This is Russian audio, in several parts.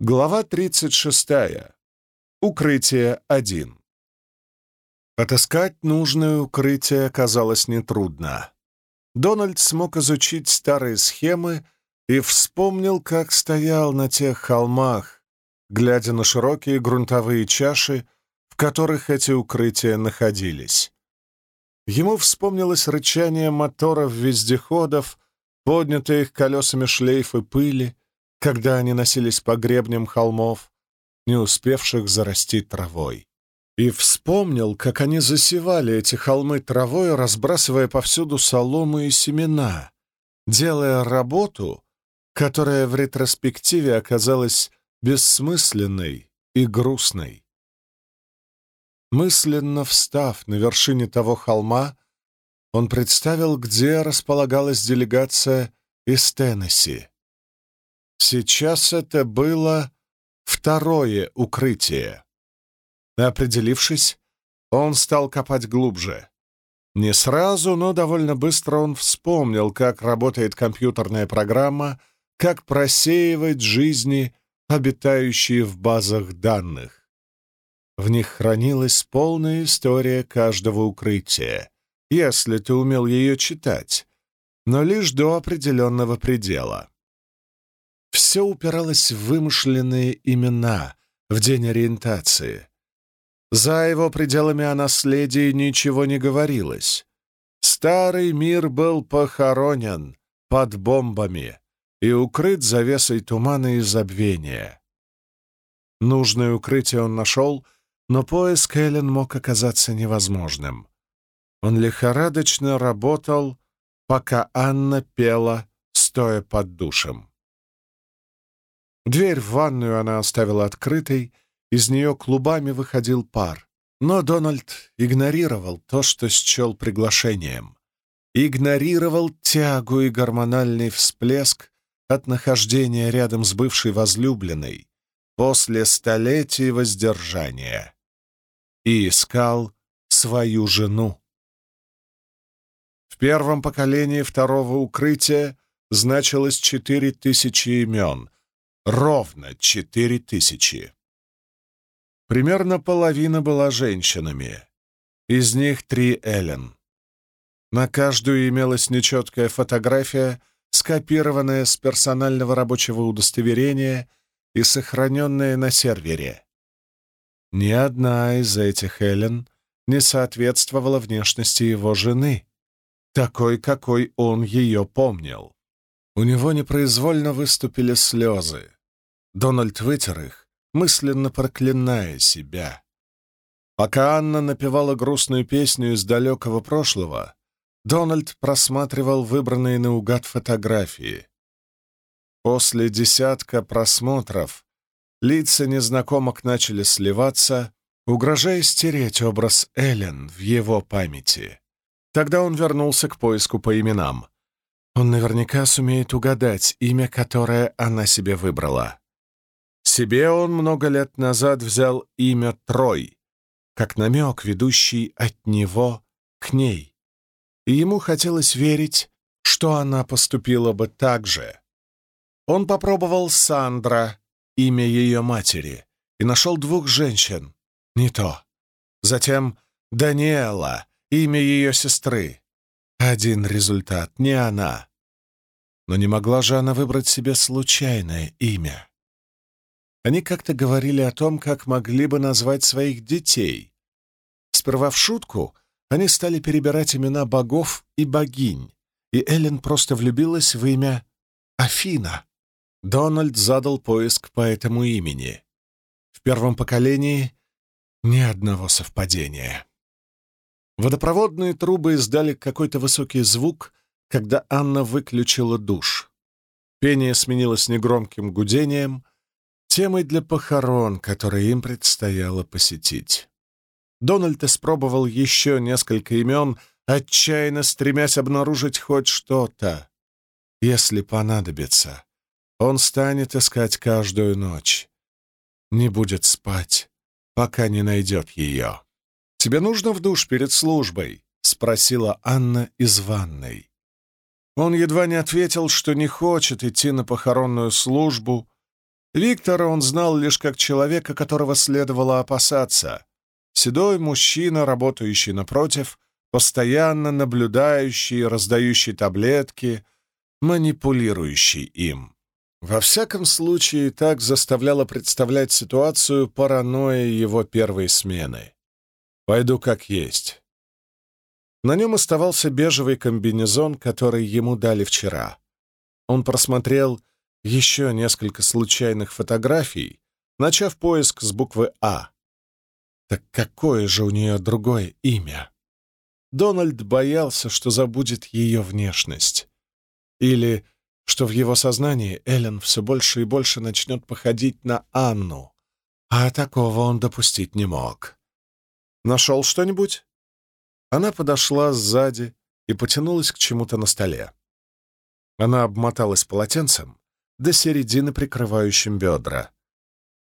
Глава 36. Укрытие 1. Отыскать нужное укрытие оказалось нетрудно. Дональд смог изучить старые схемы и вспомнил, как стоял на тех холмах, глядя на широкие грунтовые чаши, в которых эти укрытия находились. Ему вспомнилось рычание моторов вездеходов, поднятые их колесами шлейфы пыли, когда они носились по гребням холмов, не успевших зарасти травой. И вспомнил, как они засевали эти холмы травой, разбрасывая повсюду солому и семена, делая работу, которая в ретроспективе оказалась бессмысленной и грустной. Мысленно встав на вершине того холма, он представил, где располагалась делегация из Теннесси. Сейчас это было второе укрытие. Определившись, он стал копать глубже. Не сразу, но довольно быстро он вспомнил, как работает компьютерная программа, как просеивать жизни, обитающие в базах данных. В них хранилась полная история каждого укрытия, если ты умел ее читать, но лишь до определенного предела. Все упиралось в вымышленные имена в день ориентации. За его пределами о наследии ничего не говорилось. Старый мир был похоронен под бомбами и укрыт завесой тумана и забвения. Нужное укрытие он нашел, но поиск Эллен мог оказаться невозможным. Он лихорадочно работал, пока Анна пела, стоя под душем. Дверь в ванную она оставила открытой, из нее клубами выходил пар. Но Дональд игнорировал то, что счел приглашением. Игнорировал тягу и гормональный всплеск от нахождения рядом с бывшей возлюбленной после столетий воздержания. И искал свою жену. В первом поколении второго укрытия значилось четыре тысячи имен — Ровно четыре тысячи. Примерно половина была женщинами. Из них три Эллен. На каждую имелась нечеткая фотография, скопированная с персонального рабочего удостоверения и сохраненная на сервере. Ни одна из этих Эллен не соответствовала внешности его жены, такой, какой он ее помнил. У него непроизвольно выступили слезы. Дональд вытер их, мысленно проклиная себя. Пока Анна напевала грустную песню из далекого прошлого, Дональд просматривал выбранные наугад фотографии. После десятка просмотров лица незнакомок начали сливаться, угрожая стереть образ Эллен в его памяти. Тогда он вернулся к поиску по именам. Он наверняка сумеет угадать имя, которое она себе выбрала. Себе он много лет назад взял имя Трой, как намек, ведущий от него к ней. И ему хотелось верить, что она поступила бы так же. Он попробовал Сандра, имя ее матери, и нашел двух женщин. Не то. Затем Даниэла, имя ее сестры. Один результат, не она. Но не могла же она выбрать себе случайное имя. Они как-то говорили о том, как могли бы назвать своих детей. Сперва в шутку они стали перебирать имена богов и богинь, и Эллен просто влюбилась в имя Афина. Дональд задал поиск по этому имени. В первом поколении ни одного совпадения. Водопроводные трубы издали какой-то высокий звук, когда Анна выключила душ. Пение сменилось негромким гудением, темой для похорон, которые им предстояло посетить. Дональд испробовал еще несколько имен, отчаянно стремясь обнаружить хоть что-то. Если понадобится, он станет искать каждую ночь. Не будет спать, пока не найдет ее. «Тебе нужно в душ перед службой?» — спросила Анна из ванной. Он едва не ответил, что не хочет идти на похоронную службу, Виктора он знал лишь как человека, которого следовало опасаться. Седой мужчина, работающий напротив, постоянно наблюдающий, раздающий таблетки, манипулирующий им. Во всяком случае, так заставляло представлять ситуацию паранойя его первой смены. «Пойду как есть». На нем оставался бежевый комбинезон, который ему дали вчера. Он просмотрел еще несколько случайных фотографий, начав поиск с буквы «А». Так какое же у нее другое имя? Дональд боялся, что забудет ее внешность. Или что в его сознании Эллен все больше и больше начнет походить на Анну, а такого он допустить не мог. «Нашел что-нибудь?» Она подошла сзади и потянулась к чему-то на столе. Она обмоталась полотенцем до середины, прикрывающим бедра.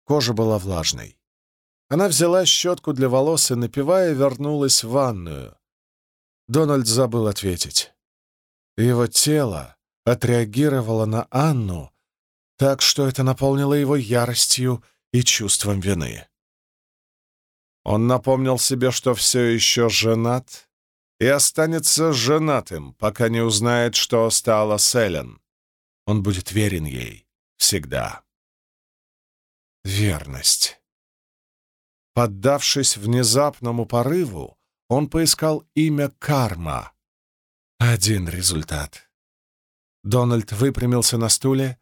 Кожа была влажной. Она взяла щетку для волос и, напивая, вернулась в ванную. Дональд забыл ответить. Его тело отреагировала на Анну так, что это наполнило его яростью и чувством вины. Он напомнил себе, что все еще женат и останется женатым, пока не узнает, что стало с Эллен. Он будет верен ей всегда. Верность. Поддавшись внезапному порыву, он поискал имя Карма. Один результат. Дональд выпрямился на стуле.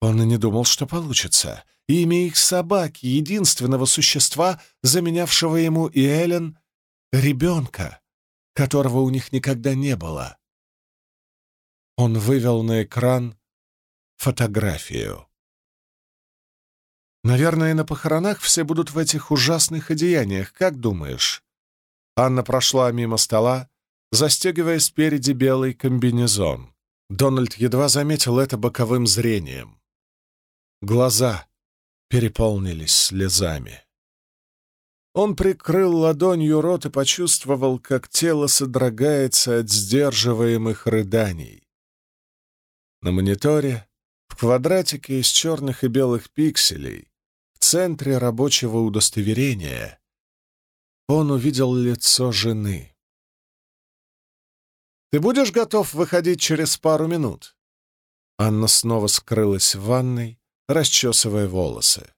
Он и не думал, что получится. Имя их собаки, единственного существа, заменявшего ему и Эллен, ребенка, которого у них никогда не было. Он вывел на экран фотографию. «Наверное, на похоронах все будут в этих ужасных одеяниях, как думаешь?» Анна прошла мимо стола, застегивая спереди белый комбинезон. Дональд едва заметил это боковым зрением. Глаза переполнились слезами. Он прикрыл ладонью рот и почувствовал, как тело содрогается от сдерживаемых рыданий. На мониторе, в квадратике из черных и белых пикселей, в центре рабочего удостоверения, он увидел лицо жены. Ты будешь готов выходить через пару минут?» Анна снова скрылась в ванной, расчесывая волосы.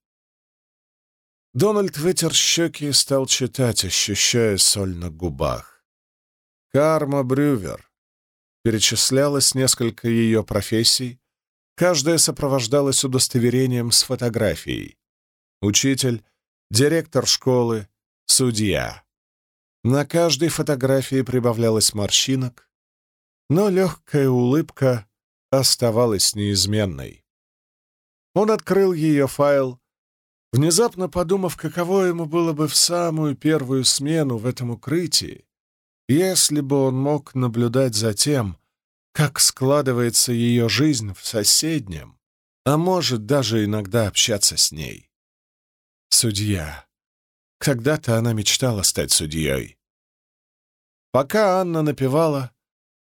Дональд вытер щеки и стал читать, ощущая соль на губах. Карма Брювер. Перечислялось несколько ее профессий, каждая сопровождалась удостоверением с фотографией. Учитель, директор школы, судья. На каждой фотографии прибавлялось морщинок, но легкая улыбка оставалась неизменной. Он открыл ее файл, внезапно подумав, каково ему было бы в самую первую смену в этом укрытии, если бы он мог наблюдать за тем, как складывается ее жизнь в соседнем, а может даже иногда общаться с ней. Судья. Когда-то она мечтала стать судьей. Пока Анна напевала,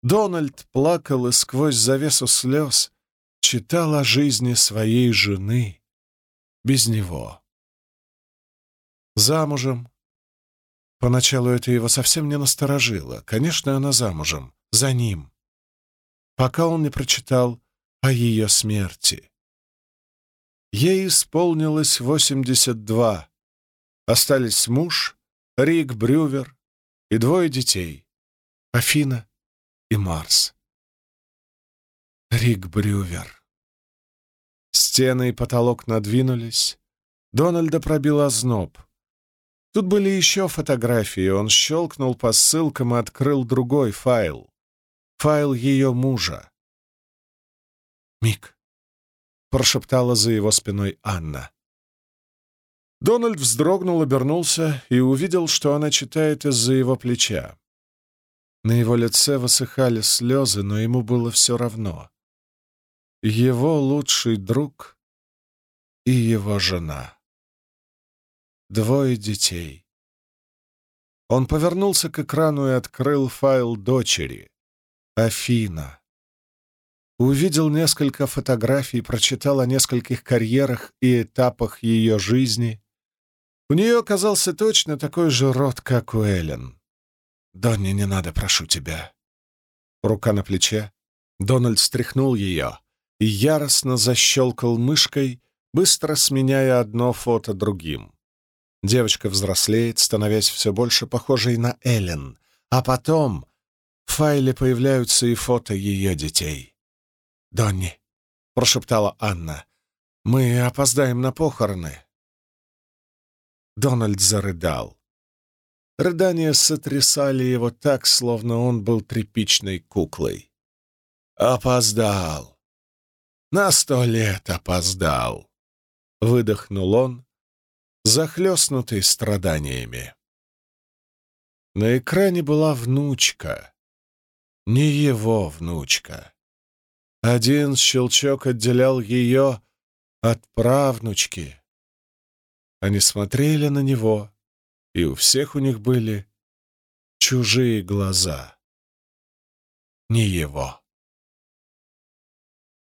Дональд плакал и сквозь завесу слез читал о жизни своей жены без него. Замужем. Поначалу это его совсем не насторожило. Конечно, она замужем. За ним. Пока он не прочитал о ее смерти. Ей исполнилось 82. Остались муж, Рик Брювер и двое детей. Афина и Марс. Рик Брювер. Стены и потолок надвинулись. Дональда пробил озноб. Тут были еще фотографии. Он щелкнул по ссылкам и открыл другой файл. Файл ее мужа. «Мик», — прошептала за его спиной Анна. Дональд вздрогнул, обернулся и увидел, что она читает из-за его плеча. На его лице высыхали слезы, но ему было все равно. Его лучший друг и его жена. Двое детей. Он повернулся к экрану и открыл файл дочери. Афина. увидел несколько фотографий, прочитал о нескольких карьерах и этапах ее жизни. У нее оказался точно такой же рот, как у Эллен. «Донни, не надо, прошу тебя». Рука на плече. Дональд стряхнул ее и яростно защелкал мышкой, быстро сменяя одно фото другим. Девочка взрослеет, становясь все больше похожей на Эллен, а потом в файле появляются и фото ее детей. «Донни», — прошептала Анна, — «мы опоздаем на похороны». Дональд зарыдал. Рыдания сотрясали его так, словно он был тряпичной куклой. «Опоздал! На сто лет опоздал!» — выдохнул он, захлестнутый страданиями. На экране была внучка, не его внучка. Один щелчок отделял ее от правнучки. Они смотрели на него, и у всех у них были чужие глаза. Не его.